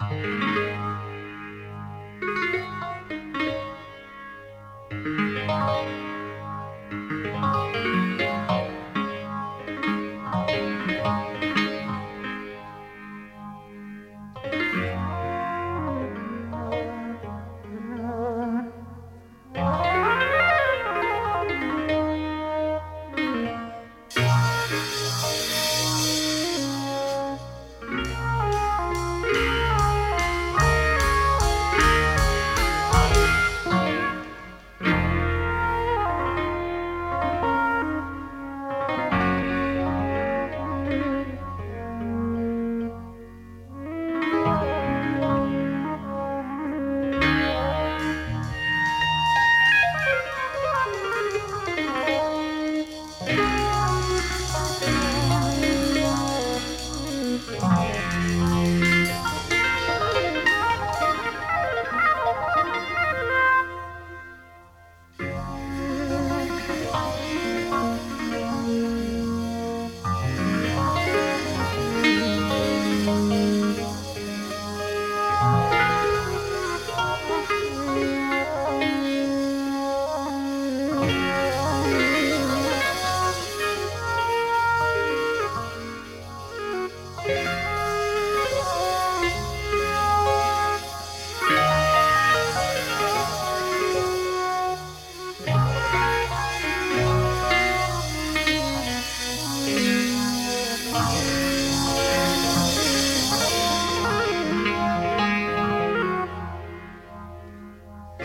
Música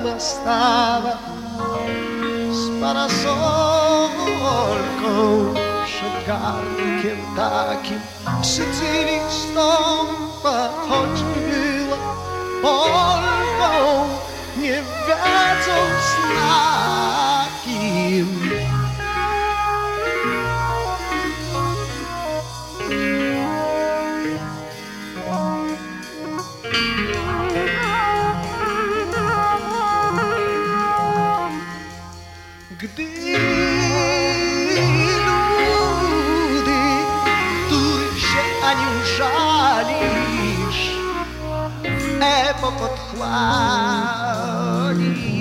bastava para só o orco chegar que tá aqui se tira estampa Epo odchłani.